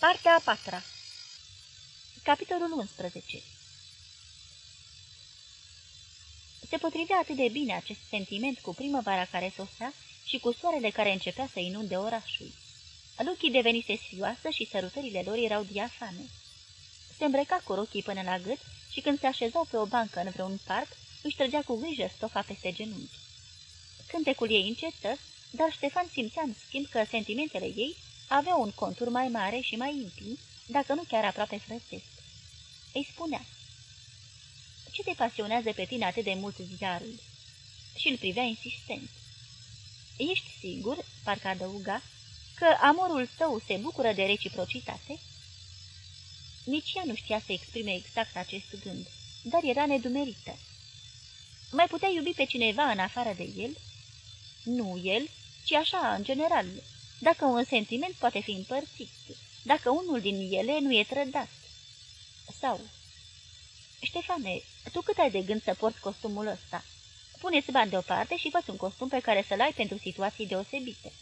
Partea a patra Capitolul 11 Se potrivea atât de bine acest sentiment cu primăvara care sosea și cu soarele care începea să inunde orașul. Luchii devenise sfioasă și sărutările lor erau diafane. Se îmbrăca cu rochii până la gât și când se așezau pe o bancă în vreun parc, își trăgea cu grijă stofa peste genunchi. Cântecul ei încetă, dar Ștefan simțea în schimb că sentimentele ei aveau un contur mai mare și mai intim, dacă nu chiar aproape frățesc. Îi spunea, Ce te pasionează pe tine atât de mult ziarul?" Și îl privea insistent. Ești sigur, parcă adăuga, că amorul tău se bucură de reciprocitate?" Nici ea nu știa să exprime exact acest gând, dar era nedumerită. Mai putea iubi pe cineva în afară de el?" Nu el, ci așa, în general, dacă un sentiment poate fi împărțit, dacă unul din ele nu e trădat. Sau, Ștefane, tu cât ai de gând să porți costumul ăsta? Puneți bani deoparte și fă un costum pe care să-l ai pentru situații deosebite.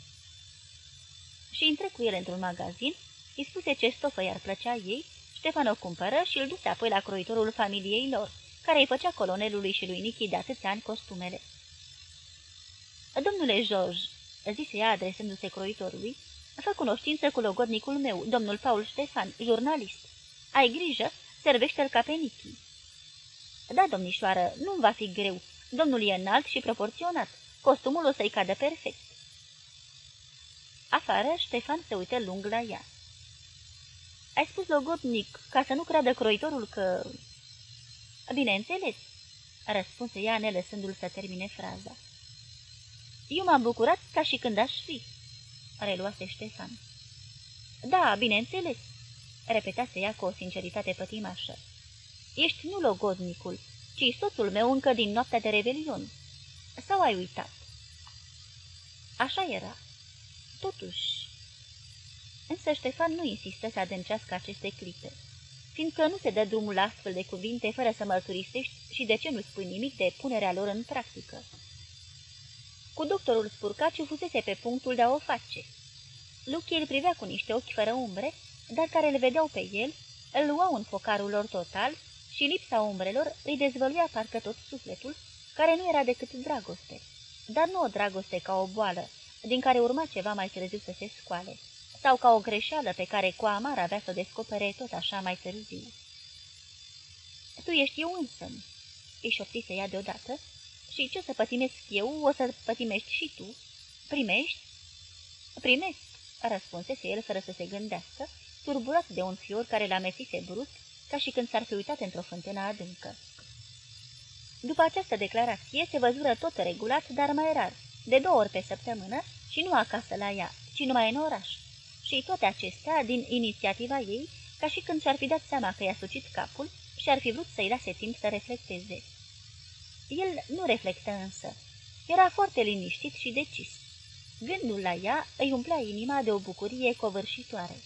Și intră cu el într-un magazin, îi spuse ce stofă i-ar plăcea ei, Ștefan o cumpără și îl duse apoi la croitorul familiei lor, care îi făcea colonelului și lui Nichi de atâția ani costumele. Domnule George, zise ea adresându-se croitorului, fă cunoștință cu logodnicul meu, domnul Paul Ștefan, jurnalist. Ai grijă, servește-l ca pe Nichi. Da, domnișoară, nu va fi greu. Domnul e înalt și proporționat. Costumul o să-i cadă perfect. Afară, Ștefan se uită lung la ea. Ai spus logodnic ca să nu creadă croitorul că... Bineînțeles, răspunse ea nelăsându-l să termine fraza. Eu m-am bucurat ca și când aș fi, reluase Ștefan. Da, bineînțeles, repetase ea cu o sinceritate pătimașă. Ești nu logodnicul, ci soțul meu încă din noaptea de revelion. Sau ai uitat? Așa era. Totuși... Însă Ștefan nu insistă să adâncească aceste clipe, fiindcă nu se dă drumul la astfel de cuvinte fără să mărturisești și de ce nu spui nimic de punerea lor în practică. Cu doctorul Spurcaciu fusese pe punctul de a o face. Luchi îl privea cu niște ochi fără umbre, dar care îl vedeau pe el, îl luau în focarul lor total și lipsa umbrelor îi dezvăluia parcă tot sufletul, care nu era decât dragoste, dar nu o dragoste ca o boală, din care urma ceva mai târziu să se scoale, sau ca o greșeală pe care cu amar avea să o descopere tot așa mai târziu. Tu ești eu însă, îi șoptise ea deodată, și ce să pătimesc eu, o să pătimești și tu. Primești? Primesc, răspunsese el fără să se gândească, turburat de un fior care l amețise brusc, ca și când s-ar fi uitat într-o fântână adâncă. După această declarație se văzură tot regulat, dar mai rar, de două ori pe săptămână și nu acasă la ea, ci numai în oraș. Și toate acestea din inițiativa ei, ca și când și-ar fi dat seama că i-a sucit capul și ar fi vrut să-i lase timp să reflecteze. El nu reflectă însă. Era foarte liniștit și decis. Gândul la ea îi umplea inima de o bucurie covârșitoare.